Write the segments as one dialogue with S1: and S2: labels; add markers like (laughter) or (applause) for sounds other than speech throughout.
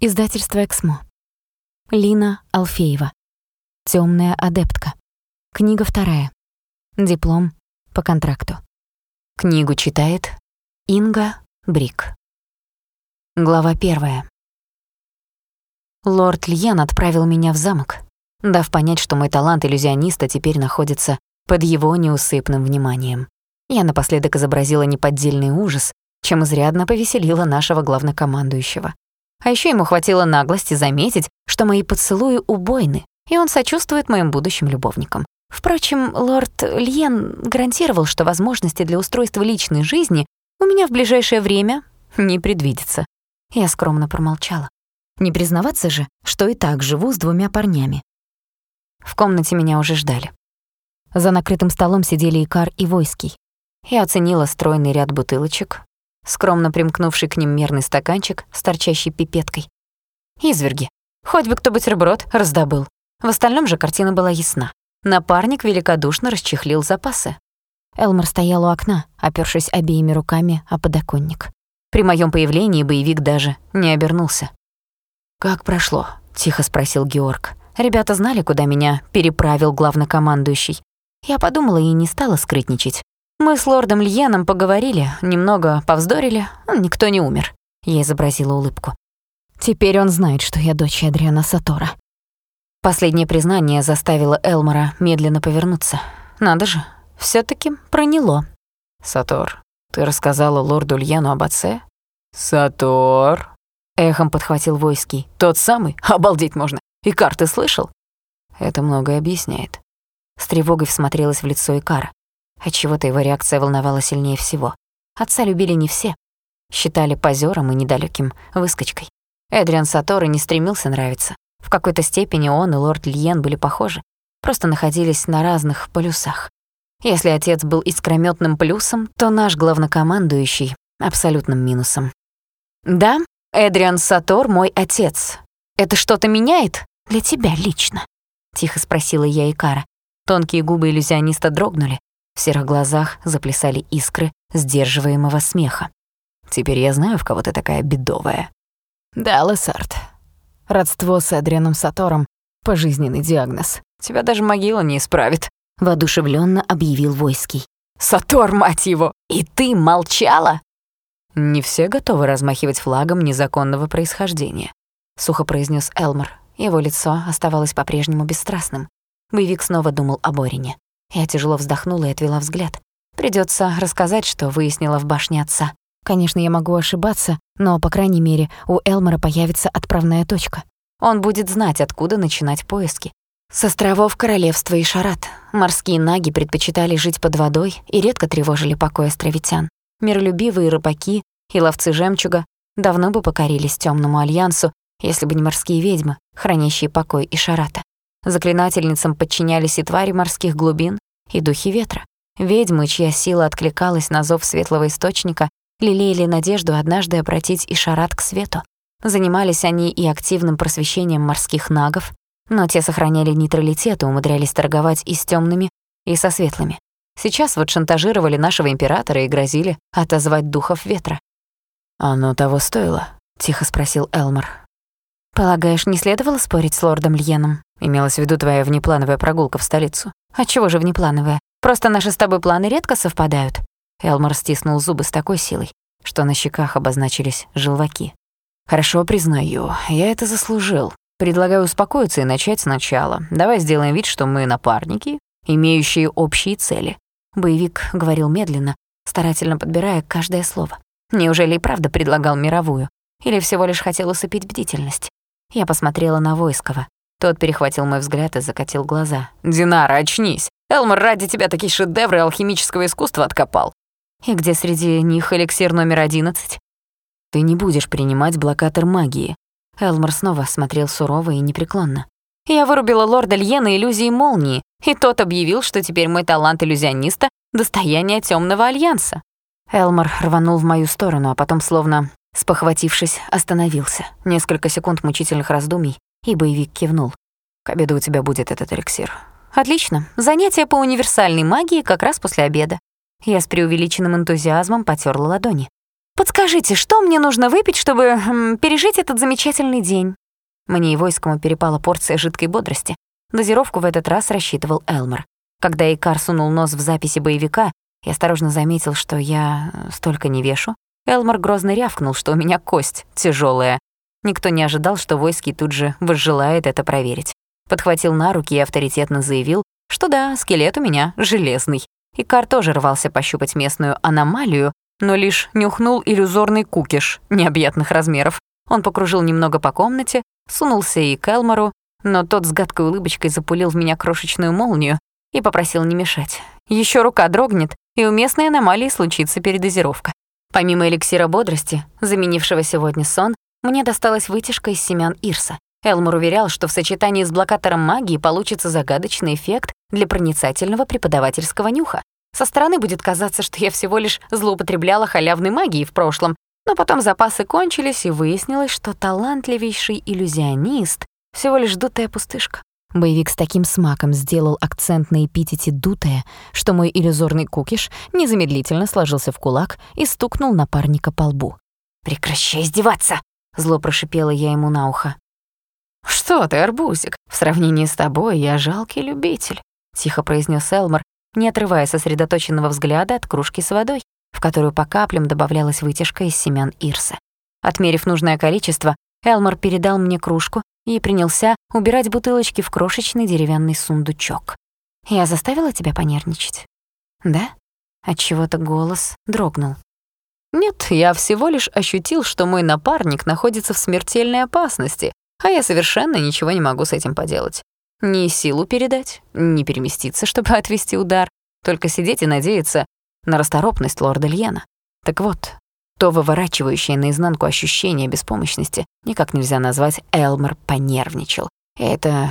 S1: Издательство «Эксмо». Лина Алфеева. Темная адептка». Книга вторая. Диплом по контракту. Книгу читает Инга Брик. Глава первая. Лорд Льен отправил меня в замок, дав понять, что мой талант иллюзиониста теперь находится под его неусыпным вниманием. Я напоследок изобразила неподдельный ужас, чем изрядно повеселила нашего главнокомандующего. А еще ему хватило наглости заметить, что мои поцелуи убойны, и он сочувствует моим будущим любовникам. Впрочем, лорд Льен гарантировал, что возможности для устройства личной жизни у меня в ближайшее время не предвидится. Я скромно промолчала. Не признаваться же, что и так живу с двумя парнями. В комнате меня уже ждали. За накрытым столом сидели Икар и Войский. Я оценила стройный ряд бутылочек, скромно примкнувший к ним мерный стаканчик с торчащей пипеткой. Изверги. Хоть бы кто бутерброд раздобыл. В остальном же картина была ясна. Напарник великодушно расчехлил запасы. Элмор стоял у окна, опёршись обеими руками о подоконник. При моём появлении боевик даже не обернулся. «Как прошло?» — тихо спросил Георг. Ребята знали, куда меня переправил главнокомандующий. Я подумала и не стала скрытничать. Мы с лордом Льеном поговорили, немного повздорили, никто не умер. Я изобразила улыбку. Теперь он знает, что я дочь Адриана Сатора. Последнее признание заставило Элмора медленно повернуться. Надо же, все таки проняло.
S2: «Сатор, ты рассказала лорду Льену об отце?» «Сатор?» Эхом подхватил Войский. «Тот самый? Обалдеть можно! И карты слышал?» Это многое объясняет.
S1: С тревогой всмотрелась в лицо Икара. Отчего-то его реакция волновала сильнее всего. Отца любили не все. Считали позером и недалеким выскочкой. Эдриан Саторы не стремился нравиться. В какой-то степени он и лорд Льен были похожи, просто находились на разных полюсах. Если отец был искрометным плюсом, то наш главнокомандующий — абсолютным минусом. «Да, Эдриан Сатор — мой отец. Это что-то меняет для тебя лично?» — тихо спросила я Икара. Тонкие губы иллюзиониста дрогнули, в серых глазах заплясали искры сдерживаемого смеха.
S2: «Теперь я знаю, в кого ты такая бедовая».
S3: «Да, Лессард. Родство с Адрианом Сатором — пожизненный диагноз. Тебя даже могила не исправит», —
S1: воодушевленно объявил Войский.
S3: «Сатор, мать его! И ты молчала?»
S2: «Не все готовы размахивать флагом незаконного происхождения», — сухо произнес Элмор.
S1: Его лицо оставалось по-прежнему бесстрастным. Боевик снова думал о Борине. Я тяжело вздохнула и отвела взгляд. Придётся рассказать, что выяснила в башне отца. Конечно, я могу ошибаться, но, по крайней мере, у Элмора появится отправная точка. Он будет знать, откуда начинать поиски. С островов королевства и Шарат морские наги предпочитали жить под водой и редко тревожили покой островитян. Миролюбивые рыбаки и ловцы жемчуга давно бы покорились Тёмному альянсу, если бы не морские ведьмы, хранящие покой и Шарата. Заклинательницам подчинялись и твари морских глубин, и духи ветра. Ведьмы, чья сила откликалась на зов светлого источника, лелеяли надежду однажды обратить Ишарат к свету. Занимались они и активным просвещением морских нагов, но те сохраняли нейтралитет и умудрялись торговать и с тёмными, и со светлыми. Сейчас вот шантажировали нашего императора и грозили отозвать духов ветра.
S2: «Оно того стоило?» — тихо спросил Элмор.
S1: «Полагаешь, не следовало спорить с лордом Льеном?»
S2: Имелась в виду твоя внеплановая прогулка в столицу.
S1: А чего же внеплановая? Просто наши с тобой планы редко совпадают. Элмор стиснул зубы с такой силой, что на щеках обозначились желваки.
S2: Хорошо, признаю, я это заслужил. Предлагаю успокоиться и начать сначала. Давай сделаем вид, что мы напарники, имеющие общие цели.
S1: Боевик говорил медленно, старательно подбирая каждое слово. Неужели и правда предлагал мировую? Или всего лишь хотел усыпить бдительность? Я посмотрела на Войского. Тот перехватил мой взгляд и закатил глаза.
S3: «Динара, очнись! Элмор ради тебя такие шедевры алхимического искусства откопал!»
S1: «И где среди них эликсир номер одиннадцать?»
S2: «Ты не будешь принимать блокатор магии».
S1: Элмор снова смотрел сурово и непреклонно. «Я вырубила лорда Льена иллюзии молнии, и тот объявил, что теперь мой талант иллюзиониста — достояние Темного Альянса». Элмор рванул в мою сторону, а потом, словно спохватившись, остановился. Несколько секунд мучительных раздумий, и боевик кивнул.
S2: «К обеду у тебя будет этот эликсир».
S1: «Отлично. Занятие по универсальной магии как раз после обеда». Я с преувеличенным энтузиазмом потёрла ладони. Подскажите, что мне нужно выпить, чтобы м, пережить этот замечательный день?» Мне и войскому перепала порция жидкой бодрости. Дозировку в этот раз рассчитывал Элмор. Когда Икар сунул нос в записи боевика и осторожно заметил, что я э, столько не вешу, Элмор грозно рявкнул, что у меня кость тяжелая. Никто не ожидал, что войский тут же возжелает это проверить. Подхватил на руки и авторитетно заявил, что да, скелет у меня железный. Икар тоже рвался пощупать местную аномалию, но лишь нюхнул иллюзорный кукиш необъятных размеров. Он покружил немного по комнате, сунулся и к Элмору, но тот с гадкой улыбочкой запулил в меня крошечную молнию и попросил не мешать. Еще рука дрогнет, и у местной аномалии случится передозировка. Помимо эликсира бодрости, заменившего сегодня сон, мне досталась вытяжка из семян Ирса. Элмор уверял, что в сочетании с блокатором магии получится загадочный эффект для проницательного преподавательского нюха. Со стороны будет казаться, что я всего лишь злоупотребляла халявной магией в прошлом, но потом запасы кончились, и выяснилось, что талантливейший иллюзионист — всего лишь дутая пустышка. Боевик с таким смаком сделал акцент на эпитете «дутая», что мой иллюзорный кукиш незамедлительно сложился в кулак и стукнул напарника по лбу. «Прекращай издеваться!» — зло прошипела я ему на ухо. «Что ты, арбузик, в сравнении с тобой я жалкий любитель», — тихо произнес Элмор, не отрывая сосредоточенного взгляда от кружки с водой, в которую по каплям добавлялась вытяжка из семян ирса. Отмерив нужное количество, Элмор передал мне кружку и принялся убирать бутылочки в крошечный деревянный сундучок. «Я заставила тебя понервничать?» «Да?» Отчего-то голос дрогнул. «Нет, я всего лишь ощутил, что мой напарник находится в смертельной опасности, а я совершенно ничего не могу с этим поделать. Ни силу передать, ни переместиться, чтобы (laughs) отвести удар, только сидеть и надеяться на расторопность лорда Льена. Так вот, то выворачивающее наизнанку ощущение беспомощности никак нельзя назвать Элмер понервничал. Это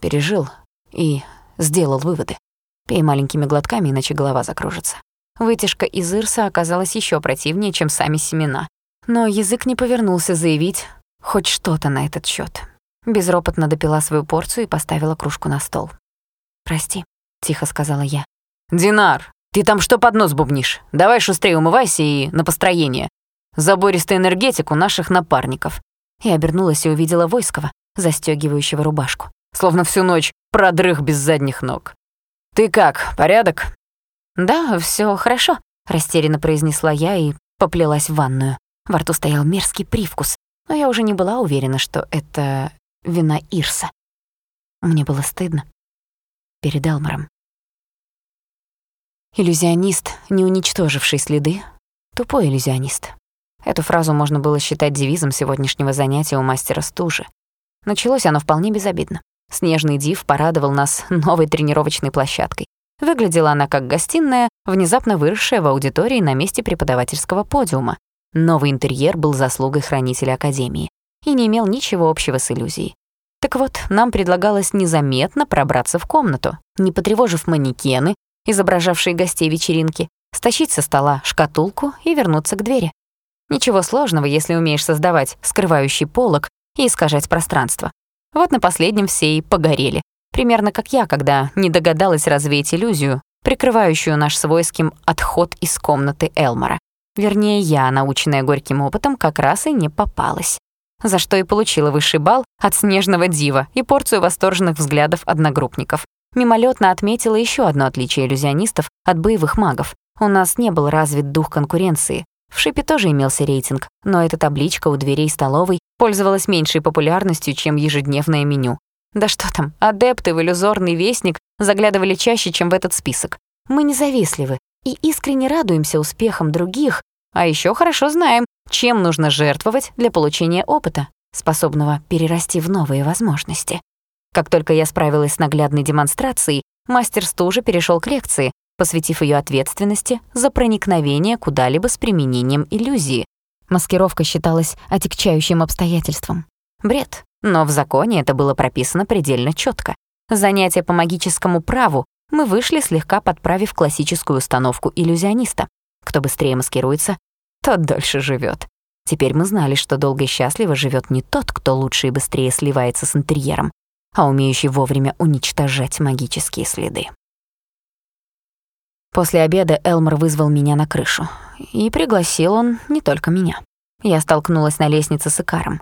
S1: пережил и сделал выводы. Пей маленькими глотками, иначе голова закружится. Вытяжка из Ирса оказалась еще противнее, чем сами семена. Но язык не повернулся заявить хоть что-то на этот счет. Безропотно допила свою порцию и поставила кружку на стол. «Прости», — тихо сказала я.
S2: «Динар, ты там что под нос бубнишь? Давай шустрее умывайся и на построение. Забористый энергетик у наших напарников».
S1: И обернулась и увидела Войского, застёгивающего рубашку.
S2: Словно всю ночь продрых без задних ног. «Ты как, порядок?»
S1: «Да, всё хорошо», — растерянно произнесла я и поплелась в ванную. Во рту стоял мерзкий привкус, но я уже не была уверена, что это вина Ирса. Мне было стыдно. Перед Элмором. Иллюзионист, не уничтоживший следы, тупой иллюзионист. Эту фразу можно было считать девизом сегодняшнего занятия у мастера стужи. Началось оно вполне безобидно. Снежный див порадовал нас новой тренировочной площадкой. Выглядела она как гостиная, внезапно выросшая в аудитории на месте преподавательского подиума. Новый интерьер был заслугой хранителя Академии и не имел ничего общего с иллюзией. Так вот, нам предлагалось незаметно пробраться в комнату, не потревожив манекены, изображавшие гостей вечеринки, стащить со стола шкатулку и вернуться к двери. Ничего сложного, если умеешь создавать скрывающий полог и искажать пространство. Вот на последнем все и погорели. Примерно как я, когда не догадалась развеять иллюзию, прикрывающую наш свойским отход из комнаты Элмора. Вернее, я, наученная горьким опытом, как раз и не попалась за что и получила высший балл от снежного дива и порцию восторженных взглядов одногруппников. Мимолетно отметила еще одно отличие иллюзионистов от боевых магов. У нас не был развит дух конкуренции. В шипе тоже имелся рейтинг, но эта табличка у дверей столовой пользовалась меньшей популярностью, чем ежедневное меню. Да что там, адепты в иллюзорный вестник заглядывали чаще, чем в этот список. Мы независливы и искренне радуемся успехам других, а еще хорошо знаем, чем нужно жертвовать для получения опыта, способного перерасти в новые возможности. Как только я справилась с наглядной демонстрацией, мастер стужи перешел к лекции, посвятив ее ответственности за проникновение куда-либо с применением иллюзии. Маскировка считалась отягчающим обстоятельством. Бред, но в законе это было прописано предельно четко. Занятия по магическому праву мы вышли, слегка подправив классическую установку иллюзиониста. Кто быстрее маскируется, тот дольше живет. Теперь мы знали, что долго и счастливо живет не тот, кто лучше и быстрее сливается с интерьером, а умеющий вовремя уничтожать магические следы. После обеда Элмор вызвал меня на крышу. И пригласил он не только меня. Я столкнулась на лестнице с Икаром.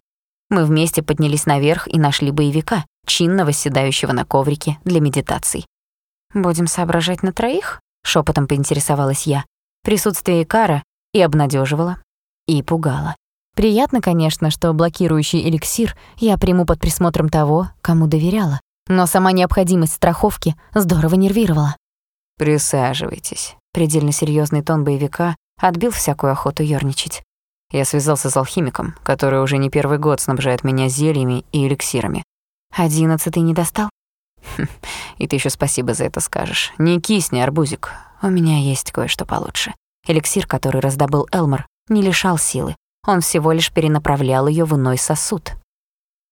S1: Мы вместе поднялись наверх и нашли боевика, чинно восседающего на коврике для медитаций. «Будем соображать на троих?» — шепотом поинтересовалась я. Присутствие Икара и обнадеживало, и пугало. Приятно, конечно, что блокирующий эликсир я приму под присмотром того, кому доверяла. Но сама необходимость страховки здорово нервировала.
S2: «Присаживайтесь».
S1: Предельно серьезный тон боевика отбил всякую охоту ёрничать.
S2: Я связался с алхимиком, который уже не первый год снабжает меня зельями и эликсирами.
S1: «Одиннадцатый не достал?»
S2: Хм, и ты еще спасибо за это скажешь. Не кисни, арбузик.
S1: У меня есть кое-что получше. Эликсир, который раздобыл Элмор, не лишал силы. Он всего лишь перенаправлял ее в иной сосуд.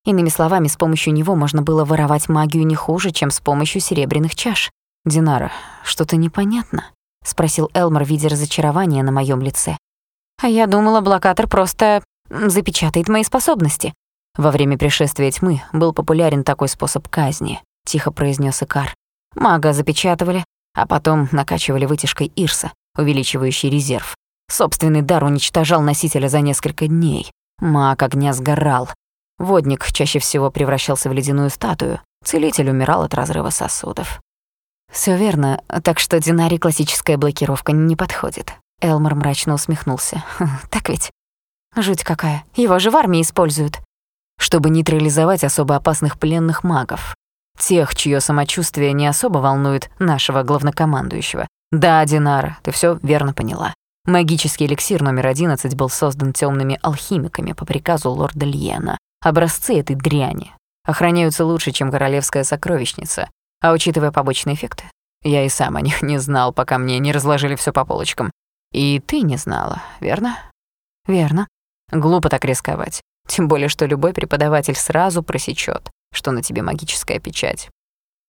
S1: Иными словами, с помощью него можно было воровать магию не хуже, чем с помощью серебряных чаш.
S2: «Динара, что-то непонятно?»
S1: — спросил Элмор, видя разочарование на моем лице. «А я думала, блокатор просто запечатает мои способности».
S2: Во время пришествия тьмы был популярен такой способ казни. — тихо произнес Икар.
S1: «Мага запечатывали,
S2: а потом накачивали вытяжкой Ирса, увеличивающей резерв. Собственный дар уничтожал носителя за несколько дней. Маг огня сгорал. Водник чаще всего превращался в ледяную статую. Целитель умирал от разрыва сосудов.
S1: Всё верно, так что Динаре классическая блокировка не подходит». Элмор мрачно усмехнулся. (laughs) «Так ведь? Жуть какая. Его же в армии используют».
S2: «Чтобы нейтрализовать особо опасных пленных магов. Тех, чье самочувствие не особо волнует нашего главнокомандующего. Да, Динара, ты все верно поняла. Магический эликсир номер 11 был создан темными алхимиками по приказу лорда Льена. Образцы этой дряни охраняются лучше, чем королевская сокровищница. А учитывая побочные эффекты, я и сам о них (laughs) не знал, пока мне не разложили все по полочкам. И ты не знала, верно?
S1: Верно.
S2: Глупо так рисковать. Тем более, что любой преподаватель сразу просечет, что на тебе магическая печать.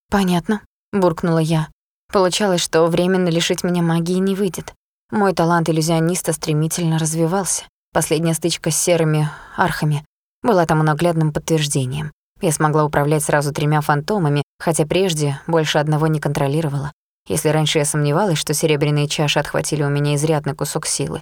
S1: «Понятно», — буркнула я. Получалось, что временно лишить меня магии не выйдет. Мой талант иллюзиониста стремительно развивался. Последняя стычка с серыми архами была тому наглядным подтверждением. Я смогла управлять сразу тремя фантомами, хотя прежде больше одного не контролировала. Если раньше я сомневалась, что серебряные чаши отхватили у меня изрядный кусок силы,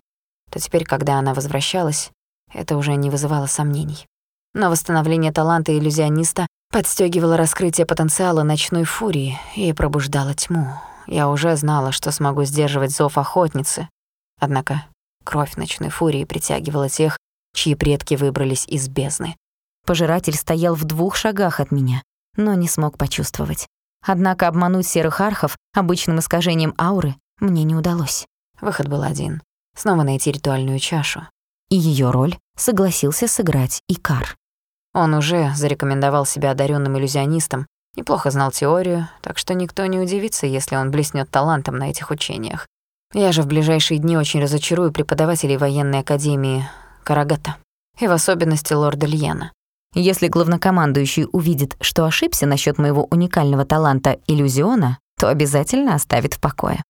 S1: то теперь, когда она возвращалась, это уже не вызывало сомнений. Но восстановление таланта иллюзиониста подстёгивало раскрытие потенциала ночной фурии и пробуждало тьму. Я уже знала, что смогу сдерживать зов охотницы. Однако кровь ночной фурии притягивала тех, чьи предки выбрались из бездны. Пожиратель стоял в двух шагах от меня, но не смог почувствовать. Однако обмануть серых архов обычным искажением ауры мне не удалось. Выход был один — снова найти ритуальную чашу, и ее роль согласился сыграть Икар. Он уже зарекомендовал себя одаренным иллюзионистом, неплохо знал теорию, так что никто не удивится, если он блеснет талантом на этих учениях. Я же в ближайшие дни очень разочарую преподавателей военной академии Карагата, и в особенности лорда Льена. Если главнокомандующий увидит, что ошибся насчет моего уникального таланта иллюзиона, то обязательно оставит в покое.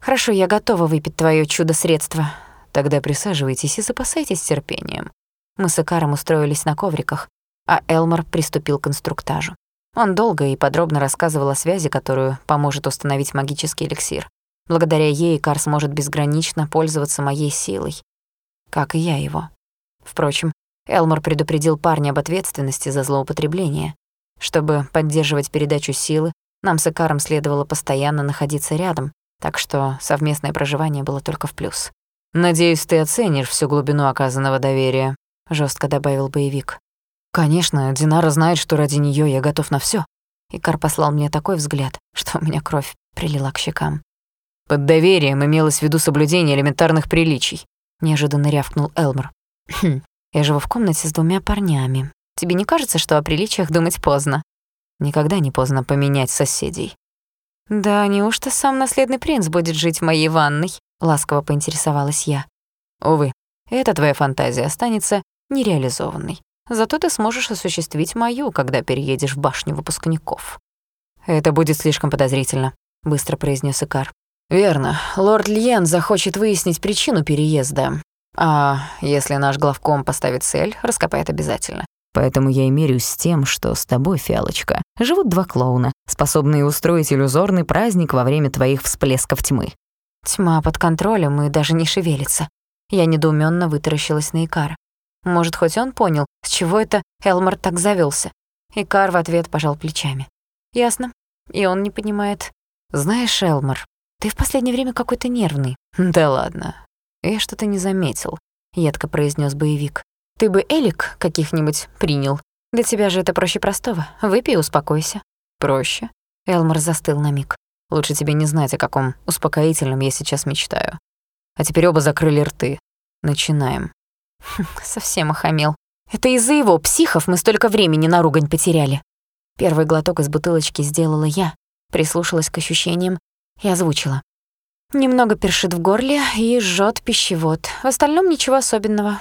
S1: «Хорошо, я готова выпить твое чудо-средство»,
S2: Тогда присаживайтесь и запасайтесь терпением.
S1: Мы с Икаром устроились на ковриках, а Элмор приступил к инструктажу. Он долго и подробно рассказывал о связи, которую поможет установить магический эликсир. Благодаря ей Икар сможет безгранично пользоваться моей силой, как и я его. Впрочем, Элмор предупредил парня об ответственности за злоупотребление. Чтобы поддерживать передачу силы, нам с Икаром следовало постоянно находиться рядом, так что совместное проживание было только в плюс.
S2: «Надеюсь, ты оценишь всю глубину оказанного доверия», — жестко добавил боевик.
S1: «Конечно, Динара знает, что ради нее я готов на все. Икар послал мне такой взгляд, что у меня кровь прилила к щекам.
S2: «Под доверием имелось в виду соблюдение элементарных приличий», —
S1: неожиданно рявкнул Элмор. (clears throat) «Хм, я живу в комнате с двумя парнями. Тебе не кажется, что о приличиях думать поздно?»
S2: «Никогда не поздно поменять соседей».
S1: «Да неужто сам наследный принц будет жить в моей ванной?» — ласково поинтересовалась я.
S2: «Увы, эта твоя фантазия останется нереализованной. Зато ты сможешь осуществить мою, когда переедешь в башню выпускников».
S1: «Это будет слишком подозрительно», — быстро произнес Икар.
S2: «Верно. Лорд Льен захочет выяснить причину переезда. А если наш главком поставит цель, раскопает обязательно. Поэтому я и мерюсь с тем, что с тобой, фиалочка, живут два клоуна,
S3: способные устроить иллюзорный праздник во время твоих всплесков тьмы.
S1: Тьма под контролем и даже не шевелится. Я недоуменно вытаращилась на Икара. Может, хоть он понял, с чего это Элмар так завелся. Икар в ответ пожал плечами. Ясно. И он не понимает. Знаешь, Элмар, ты в последнее время какой-то нервный. Да ладно. Я что-то не заметил, едко произнес боевик. Ты бы элик каких-нибудь принял. Для тебя же это проще простого. Выпей и успокойся. Проще. Элмар застыл на миг. Лучше тебе не знать, о каком успокоительном я сейчас мечтаю. А теперь оба закрыли рты. Начинаем. Совсем охамел. Это из-за его психов мы столько времени на ругань потеряли. Первый глоток из бутылочки сделала я, прислушалась к ощущениям и озвучила. Немного першит в горле и жжет пищевод. В остальном ничего особенного.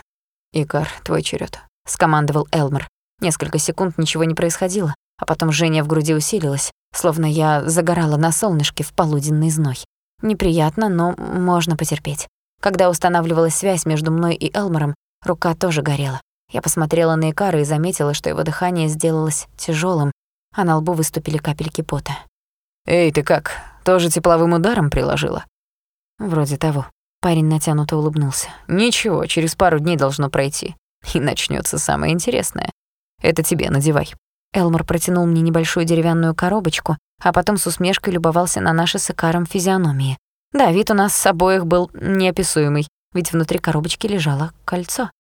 S1: «Икар, твой черед, скомандовал Элмер. Несколько секунд ничего не происходило, а потом жжение в груди усилилось, словно я загорала на солнышке в полуденный зной. Неприятно, но можно потерпеть. Когда устанавливалась связь между мной и Элмером, рука тоже горела. Я посмотрела на Икара и заметила, что его дыхание сделалось тяжелым, а на лбу выступили капельки пота.
S2: «Эй, ты как, тоже тепловым ударом приложила?»
S1: «Вроде того». Парень натянуто улыбнулся.
S2: «Ничего, через пару дней должно пройти. И начнется самое интересное. Это тебе надевай».
S1: Элмор протянул мне небольшую деревянную коробочку, а потом с усмешкой любовался на наши с Икаром физиономии. Да, вид у нас с обоих был неописуемый, ведь внутри коробочки лежало кольцо.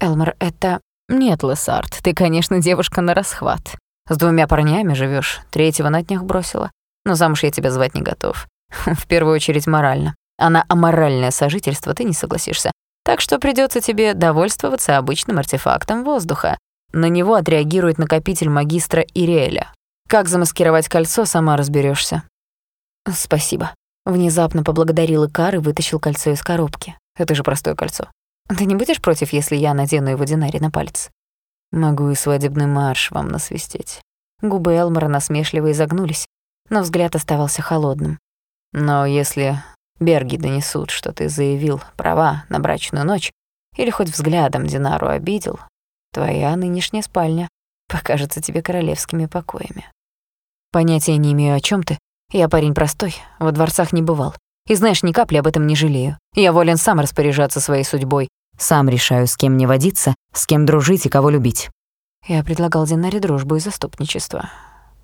S1: Элмор, это...
S3: Нет, Лессард, ты, конечно, девушка на расхват.
S2: С двумя парнями живешь, третьего на днях бросила. Но замуж я тебя звать не готов. (laughs) В первую очередь морально. А на аморальное сожительство ты не согласишься. Так что придется тебе довольствоваться обычным артефактом воздуха. На него отреагирует накопитель магистра Ириэля. Как замаскировать кольцо, сама разберешься.
S1: Спасибо. Внезапно поблагодарил Икар и вытащил кольцо из коробки.
S2: Это же простое кольцо.
S1: Ты не будешь против, если я надену его динари на палец?
S2: Могу и свадебный марш вам насвистеть.
S1: Губы Элмора насмешливо изогнулись, но взгляд оставался холодным.
S2: Но если Берги донесут, что ты заявил права на брачную ночь, или хоть взглядом Динару обидел, твоя нынешняя спальня покажется тебе королевскими покоями.
S1: Понятия не имею, о чем ты. Я парень простой, во дворцах не бывал. И знаешь, ни капли об этом не жалею. Я волен сам распоряжаться своей судьбой.
S3: Сам решаю, с кем мне водиться, с кем дружить и кого любить.
S1: Я предлагал Динаре дружбу и заступничество.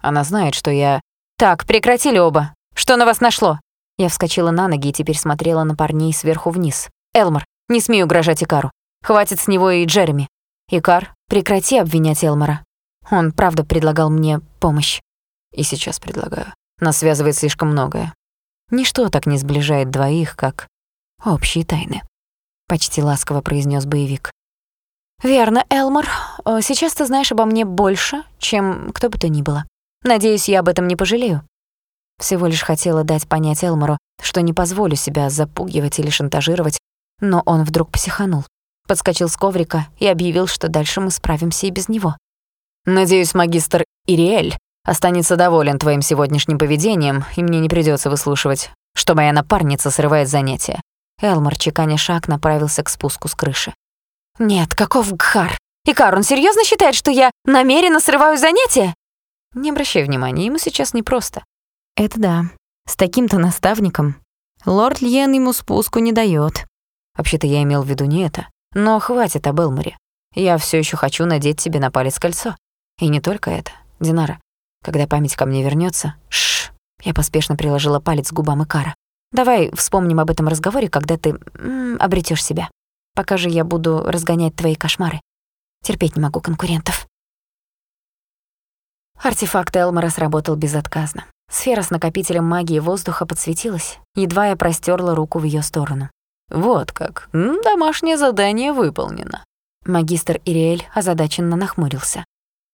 S1: Она знает, что я... Так, прекратили оба. Что на вас нашло? Я вскочила на ноги и теперь смотрела на парней сверху вниз. Элмор, не смей угрожать Икару. Хватит с него и Джереми. Икар, прекрати обвинять Элмора. Он правда предлагал мне помощь.
S2: И сейчас предлагаю. Нас связывает слишком многое.
S1: Ничто так не сближает двоих, как общие тайны. Почти ласково произнес боевик. «Верно, Элмор. Э, сейчас ты знаешь обо мне больше, чем кто бы то ни было. Надеюсь, я об этом не пожалею». Всего лишь хотела дать понять Элмору, что не позволю себя запугивать или шантажировать, но он вдруг психанул, подскочил с коврика и объявил, что дальше мы справимся и без него.
S2: «Надеюсь, магистр Ириэль останется доволен твоим сегодняшним поведением, и мне не придётся выслушивать, что моя напарница срывает занятия».
S1: Элмор, чеканя шаг, направился к спуску с крыши. «Нет, каков Гхар? Икар, он серьёзно считает, что я намеренно срываю занятия?»
S2: «Не обращай внимания, ему сейчас непросто».
S3: «Это да. С таким-то наставником. Лорд Льен ему спуску не даёт».
S2: «Вообще-то я имел в виду не это. Но хватит об Элморе. Я всё ещё хочу надеть тебе на палец кольцо. И не только это. Динара, когда память ко мне вернётся, шш, я поспешно приложила палец к губам Икара. Давай вспомним об этом разговоре, когда ты обретёшь себя. Пока же я буду разгонять твои кошмары. Терпеть не могу конкурентов. Артефакт Элмора сработал безотказно. Сфера с накопителем магии воздуха подсветилась, едва я простерла руку в её сторону. «Вот как. Домашнее задание выполнено». Магистр Ириэль озадаченно нахмурился.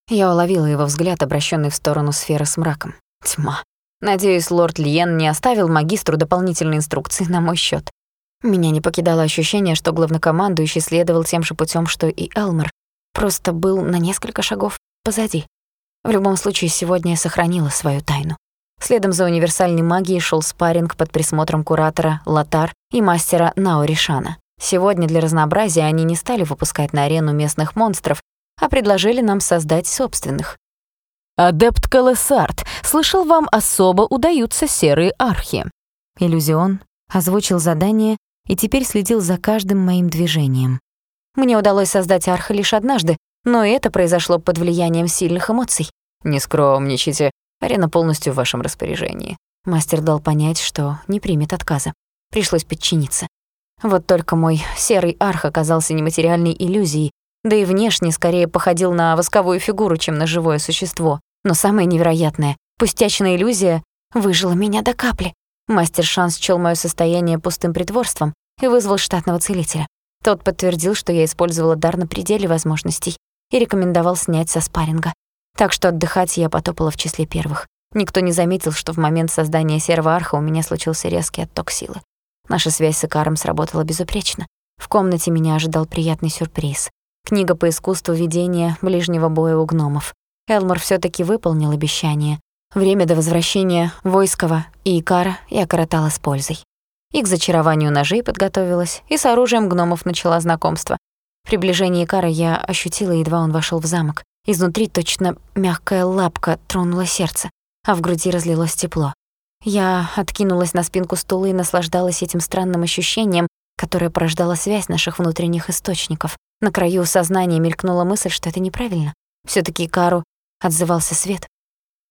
S2: Я уловила его взгляд, обращенный в сторону сферы с мраком. Тьма. Надеюсь, лорд Лиен не оставил магистру дополнительные инструкции на мой счет. Меня не покидало ощущение, что главнокомандующий следовал тем же путем, что и Элмер, просто был на несколько шагов позади. В любом случае, сегодня я сохранила свою тайну. Следом за универсальной магией шел спарринг под присмотром куратора Латар и мастера Наоришана. Сегодня для разнообразия они не стали выпускать на арену местных монстров, а предложили нам создать собственных.
S3: «Адепт Калесарт, слышал, вам особо удаются серые архи».
S1: Иллюзион озвучил задание и теперь следил за каждым моим движением. Мне удалось создать арха лишь однажды, но это произошло под влиянием сильных эмоций.
S2: «Не скромничайте, арена полностью в вашем распоряжении».
S1: Мастер дал понять, что не примет отказа. Пришлось подчиниться. Вот только мой серый арх оказался нематериальной иллюзией, да и внешне скорее походил на восковую фигуру, чем на живое существо. Но самое невероятное, пустячная иллюзия выжила меня до капли. Мастер Шанс счёл моё состояние пустым притворством и вызвал штатного целителя. Тот подтвердил, что я использовала дар на пределе возможностей и рекомендовал снять со спарринга. Так что отдыхать я потопала в числе первых. Никто не заметил, что в момент создания серого арха у меня случился резкий отток силы. Наша связь с Икаром сработала безупречно. В комнате меня ожидал приятный сюрприз. Книга по искусству ведения ближнего боя у гномов. Элмор все таки выполнил обещание. Время до возвращения Войского и Икара я коротала с пользой. И к зачарованию ножей подготовилась, и с оружием гномов начала знакомство. Приближение Икара я ощутила, едва он вошел в замок. Изнутри точно мягкая лапка тронула сердце, а в груди разлилось тепло. Я откинулась на спинку стула и наслаждалась этим странным ощущением, которое порождало связь наших внутренних источников. На краю сознания мелькнула мысль, что это неправильно. все таки Кару отзывался свет,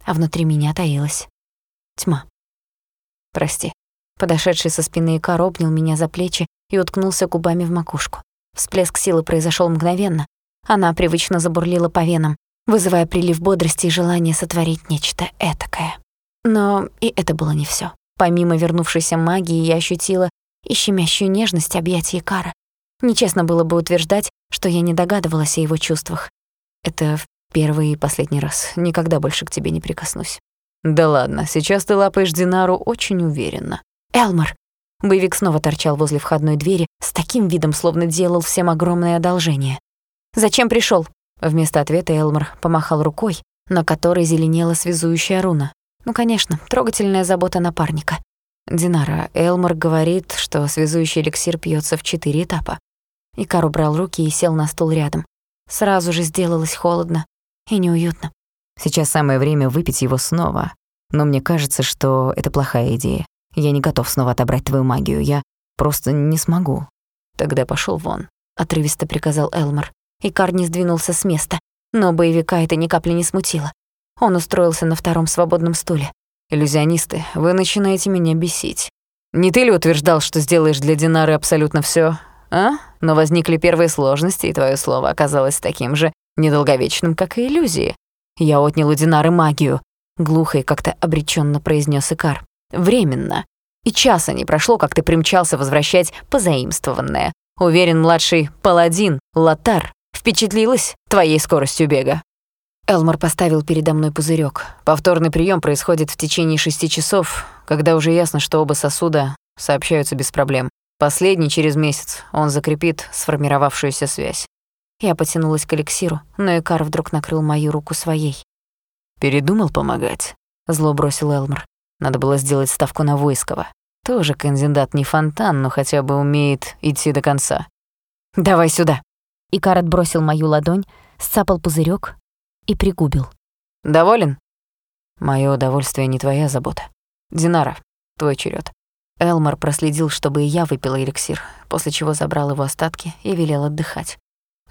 S1: а внутри меня таилась тьма. «Прости». Подошедший со спины Икар обнял меня за плечи и уткнулся губами в макушку. Всплеск силы произошел мгновенно. Она привычно забурлила по венам, вызывая прилив бодрости и желание сотворить нечто этакое. Но и это было не всё. Помимо вернувшейся магии, я ощутила и щемящую нежность объятий Кара. Нечестно было бы утверждать, что я не догадывалась о его чувствах. Это в первый и последний раз. Никогда больше к тебе не прикоснусь.
S2: Да ладно, сейчас ты лапаешь Динару очень уверенно.
S1: Элмар. Боевик снова торчал возле входной двери с таким видом, словно делал всем огромное одолжение. «Зачем пришёл?» Вместо ответа Элмар помахал рукой, на которой зеленела связующая руна. Ну, конечно, трогательная забота напарника. Динара, Элмор говорит, что связующий эликсир пьется в четыре этапа. Икар убрал руки и сел на стул рядом. Сразу же сделалось холодно и неуютно.
S3: Сейчас самое время выпить его снова. Но мне кажется, что это плохая идея. Я не готов снова отобрать твою магию. Я просто не смогу.
S2: Тогда пошел вон.
S1: Отрывисто приказал Элмор. Икар не сдвинулся с места, но боевика это ни капли не смутило. Он устроился на втором свободном стуле.
S2: «Иллюзионисты, вы начинаете меня бесить. Не ты ли утверждал, что сделаешь для Динары абсолютно всё, а? Но возникли первые сложности, и твоё слово оказалось таким же недолговечным, как и иллюзии. Я отнял у Динары магию», — глухо и как-то обречённо произнёс Икар. «Временно. И часа не прошло, как ты примчался возвращать позаимствованное. Уверен, младший паладин, Латар, впечатлилась твоей скоростью бега.
S1: Элмор поставил передо мной пузырек.
S2: Повторный прием происходит в течение шести часов, когда уже ясно, что оба сосуда сообщаются без проблем. Последний через месяц он закрепит сформировавшуюся связь.
S1: Я потянулась к эликсиру, но Икар вдруг накрыл мою руку своей.
S2: «Передумал помогать?» — зло бросил Элмор. «Надо было сделать ставку на Войского. Тоже кандидат не фонтан, но хотя бы умеет идти до конца».
S1: «Давай сюда!» Икар отбросил мою ладонь, сцапал пузырек и пригубил.
S2: «Доволен?» «Моё удовольствие не твоя забота. Динара, твой черед.
S1: Элмар проследил, чтобы и я выпила эликсир, после чего забрал его остатки и велел отдыхать.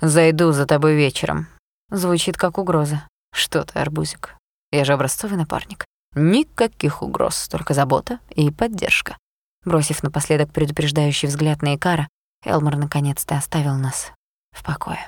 S2: «Зайду за тобой вечером».
S1: Звучит как угроза.
S2: «Что ты, арбузик? Я же образцовый напарник. Никаких угроз, только забота и поддержка».
S1: Бросив напоследок предупреждающий взгляд на Икара, Элмар наконец-то оставил нас в покое.